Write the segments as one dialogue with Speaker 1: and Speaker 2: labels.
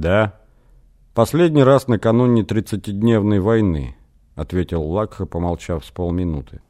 Speaker 1: «Да. Последний раз накануне тридцатидневной войны», — ответил Лакха, помолчав с полминуты.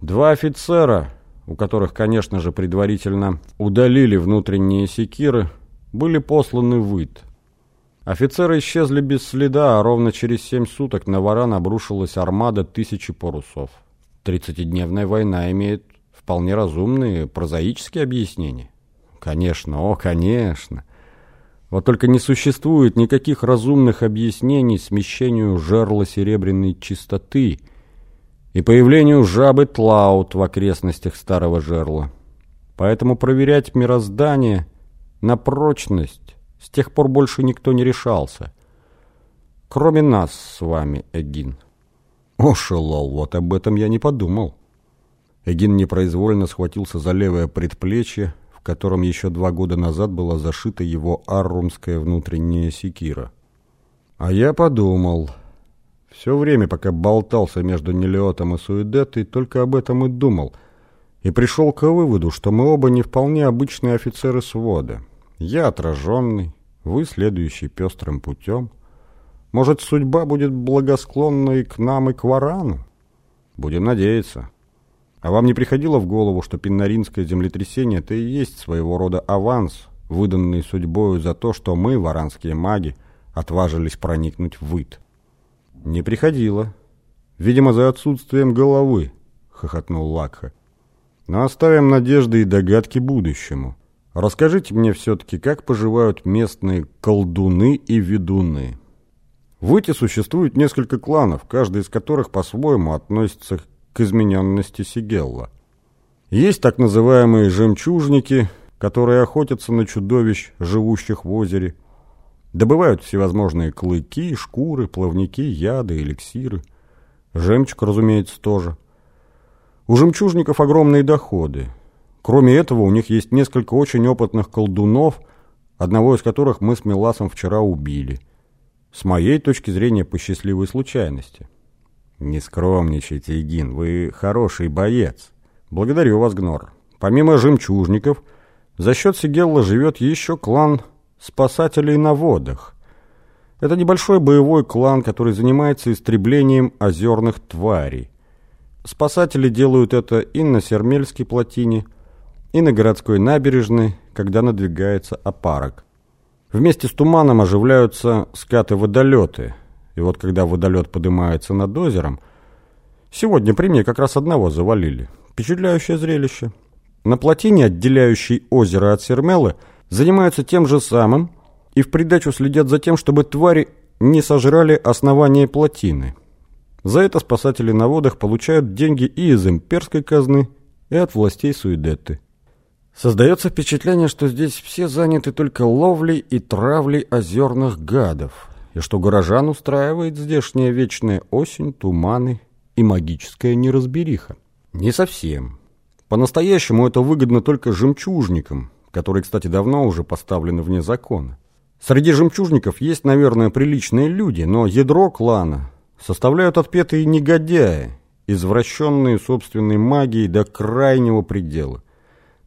Speaker 1: «Два офицера, у которых, конечно же, предварительно удалили внутренние секиры, были посланы в Ит. Офицеры исчезли без следа, а ровно через семь суток на Варан обрушилась армада тысячи парусов. Тридцатидневная война имеет вполне разумные прозаические объяснения. Конечно, о, конечно. Вот только не существует никаких разумных объяснений смещению жерла серебряной чистоты и появлению жабы Тлаут в окрестностях старого жерла. Поэтому проверять мироздание на прочность с тех пор больше никто не решался. Кроме нас с вами, Эгин. О, Шелол, вот об этом я не подумал. Эгин непроизвольно схватился за левое предплечье, котором еще два года назад была зашита его аррумская внутренняя секира. А я подумал... Все время, пока болтался между Нелиотом и Суэдетой, только об этом и думал. И пришел к выводу, что мы оба не вполне обычные офицеры свода. Я отраженный, вы следующий пестрым путем. Может, судьба будет благосклонна и к нам, и к Варану? Будем надеяться. А вам не приходило в голову, что пиннаринское землетрясение – это и есть своего рода аванс, выданный судьбою за то, что мы, варанские маги, отважились проникнуть в Ит? Не приходило. Видимо, за отсутствием головы, хохотнул Лакха. Но оставим надежды и догадки будущему. Расскажите мне все-таки, как поживают местные колдуны и ведуны. В Ите существует несколько кланов, каждый из которых по-своему относится к измененности Сигелла. Есть так называемые жемчужники, которые охотятся на чудовищ, живущих в озере, добывают всевозможные клыки, шкуры, плавники, яды, эликсиры. Жемчуг, разумеется, тоже. У жемчужников огромные доходы. Кроме этого, у них есть несколько очень опытных колдунов, одного из которых мы с Меласом вчера убили. С моей точки зрения, по счастливой случайности. «Не скромничайте, Игин, вы хороший боец. Благодарю вас, Гнор. Помимо жемчужников, за счет Сигелла живет еще клан спасателей на водах. Это небольшой боевой клан, который занимается истреблением озерных тварей. Спасатели делают это и на Сермельской плотине, и на городской набережной, когда надвигается опарок. Вместе с туманом оживляются скаты-водолеты – и вот когда водолет поднимается над озером... Сегодня при мне как раз одного завалили. Впечатляющее зрелище. На плотине, отделяющей озеро от Сермелы, занимаются тем же самым и в придачу следят за тем, чтобы твари не сожрали основание плотины. За это спасатели на водах получают деньги и из имперской казны, и от властей Суидетты. Создается впечатление, что здесь все заняты только ловлей и травлей озерных гадов и что горожан устраивает здешняя вечная осень, туманы и магическая неразбериха. Не совсем. По-настоящему это выгодно только жемчужникам, которые, кстати, давно уже поставлены вне закона. Среди жемчужников есть, наверное, приличные люди, но ядро клана составляют отпетые негодяи, извращенные собственной магией до крайнего предела.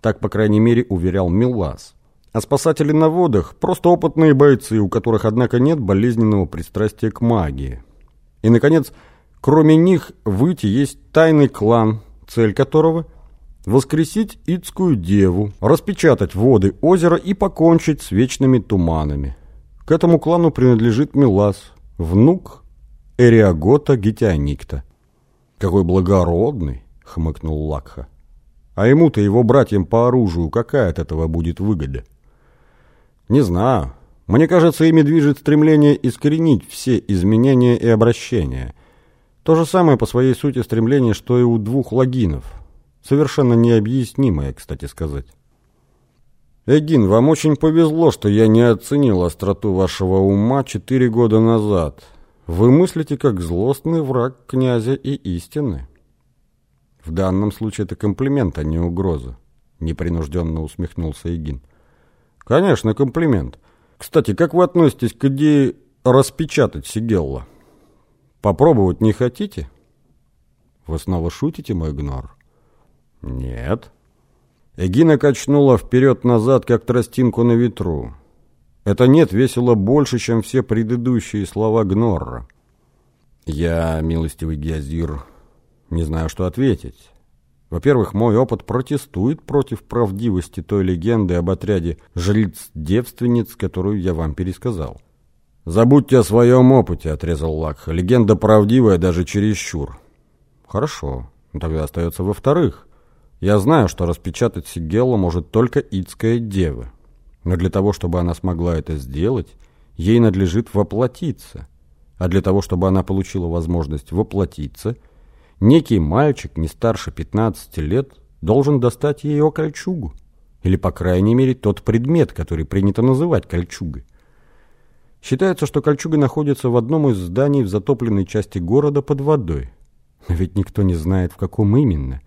Speaker 1: Так, по крайней мере, уверял Милас. А спасатели на водах – просто опытные бойцы, у которых, однако, нет болезненного пристрастия к магии. И, наконец, кроме них в Ите есть тайный клан, цель которого – воскресить Итскую деву, распечатать воды озера и покончить с вечными туманами. К этому клану принадлежит Милас, внук Эриагота Гетионикта. «Какой благородный!» – хмыкнул Лакха. «А ему-то его братьям по оружию какая от этого будет выгода?» Не знаю. Мне кажется, ими движет стремление искоренить все изменения и обращения. То же самое по своей сути стремление, что и у двух логинов. Совершенно необъяснимое, кстати сказать. Эгин, вам очень повезло, что я не оценил остроту вашего ума четыре года назад. Вы мыслите как злостный враг князя и истины. В данном случае это комплимент, а не угроза. Непринужденно усмехнулся Эгин. Конечно, комплимент. Кстати, как вы относитесь к идее распечатать Сигелла? Попробовать не хотите? Вы снова шутите, мой гнор? Нет. Эгина качнула вперед-назад, как тростинку на ветру. Это «нет» весело больше, чем все предыдущие слова Гнорра. Я, милостивый Геозир, не знаю, что ответить. Во-первых, мой опыт протестует против правдивости той легенды об отряде жриц-девственниц, которую я вам пересказал. «Забудьте о своем опыте», — отрезал Лакха. «Легенда правдивая даже чересчур». «Хорошо. Тогда остается во-вторых. Я знаю, что распечатать Сигелла может только Ицкая дева. Но для того, чтобы она смогла это сделать, ей надлежит воплотиться. А для того, чтобы она получила возможность воплотиться, некий мальчик, не старше 15 лет, должен достать ее кольчугу. Или, по крайней мере, тот предмет, который принято называть кольчугой. Считается, что кольчуга находится в одном из зданий в затопленной части города под водой. Но ведь никто не знает, в каком именно.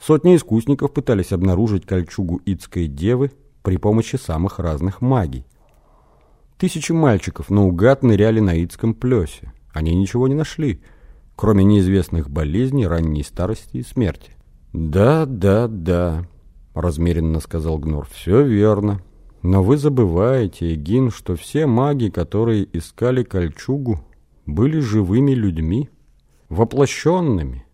Speaker 1: Сотни искусников пытались обнаружить кольчугу Ицкой девы при помощи самых разных магий. Тысячи мальчиков наугад ныряли на Ицком плесе. Они ничего не нашли, кроме неизвестных болезней, ранней старости и смерти. «Да, да, да», — размеренно сказал Гнор, — «все верно. Но вы забываете, Эгин, что все маги, которые искали кольчугу, были живыми людьми, воплощенными.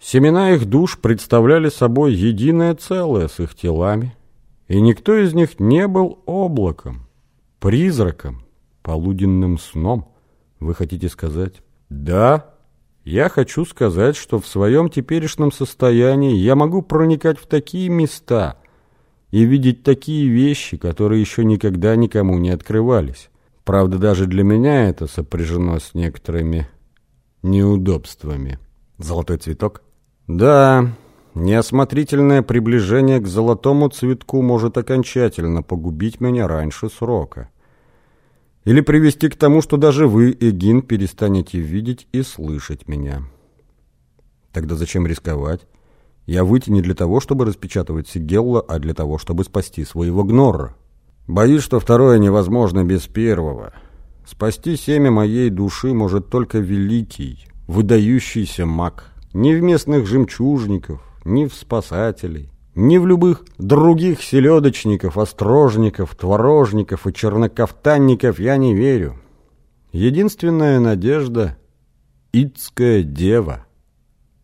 Speaker 1: Семена их душ представляли собой единое целое с их телами, и никто из них не был облаком, призраком, полуденным сном. Вы хотите сказать? Да, я хочу сказать, что в своем теперешнем состоянии я могу проникать в такие места и видеть такие вещи, которые еще никогда никому не открывались. Правда, даже для меня это сопряжено с некоторыми неудобствами. Золотой цветок? Да, неосмотрительное приближение к золотому цветку может окончательно погубить меня раньше срока. Или привести к тому, что даже вы, Эгин, перестанете видеть и слышать меня. Тогда зачем рисковать? Я выйти не для того, чтобы распечатывать Сигелла, а для того, чтобы спасти своего Гнорра. Боюсь, что второе невозможно без первого. Спасти семя моей души может только великий, выдающийся маг. Ни в местных жемчужников, ни в спасателей, ни в любых других селедочников, острожников, творожников и чернокафтанников я не верю. Единственная надежда — Ицкая дева.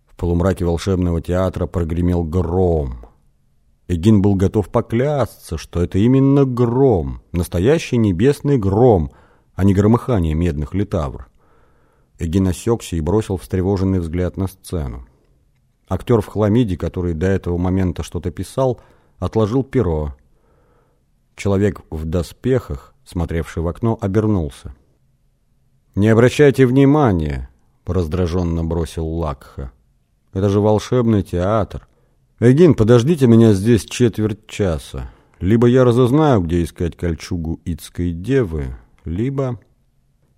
Speaker 1: В полумраке волшебного театра прогремел гром. Эгин был готов поклясться, что это именно гром, настоящий небесный гром, а не громыхание медных литавр. Эгин осекся и бросил встревоженный взгляд на сцену. Актер в хламиде, который до этого момента что-то писал, отложил перо. Человек в доспехах, смотревший в окно, обернулся. «Не обращайте внимания!» — раздраженно бросил Лакха. «Это же волшебный театр. Эгин, подождите меня здесь четверть часа. Либо я разузнаю, где искать кольчугу Ицкой девы, либо...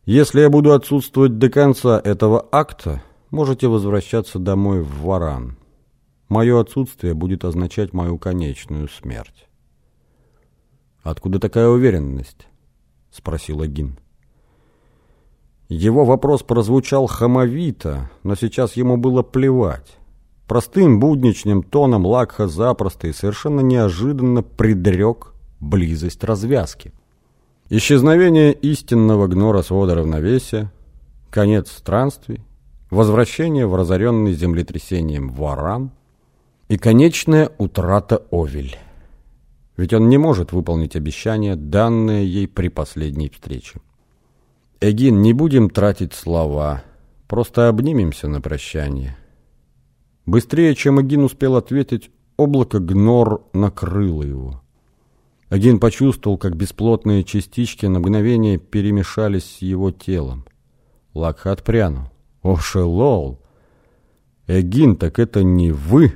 Speaker 1: Если я буду отсутствовать до конца этого акта, можете возвращаться домой в Варан. Мое отсутствие будет означать мою конечную смерть. «Откуда такая уверенность?» — спросил Агин. Его вопрос прозвучал хамовито, но сейчас ему было плевать. Простым будничным тоном Лакха запросто и совершенно неожиданно предрек близость развязки. Исчезновение истинного гнора свода равновесия, конец странствий, возвращение в разоренный землетрясением Варан и конечная утрата Овель. Ведь он не может выполнить обещание, данное ей при последней встрече. Эгин, не будем тратить слова, просто обнимемся на прощание. Быстрее, чем Эгин успел ответить, облако Гнор накрыло его. Эгин почувствовал, как бесплотные частички на мгновение перемешались с его телом. Лакха отпрянул. «О, Шелол! Эгин, так это не вы!»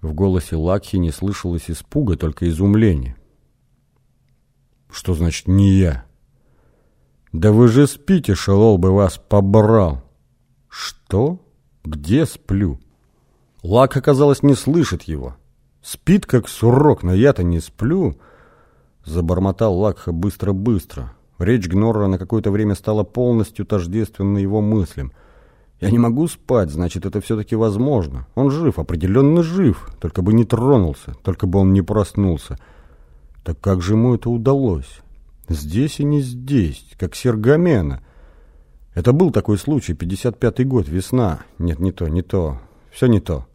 Speaker 1: В голосе Лакхи не слышалось испуга, только изумление. «Что значит «не я»?» «Да вы же спите, Шелол бы вас побрал!» «Что? Где сплю?» Лак, оказалось, не слышит его. «Спит, как сурок, но я-то не сплю!» Забормотал Лакха быстро-быстро. Речь Гнорра на какое-то время стала полностью тождественной его мыслям. Я не могу спать, значит, это все-таки возможно. Он жив, определенно жив, только бы не тронулся, только бы он не проснулся. Так как же ему это удалось? Здесь и не здесь, как Сергамена. Это был такой случай, 55-й год, весна. Нет, не то, не то. Все не то.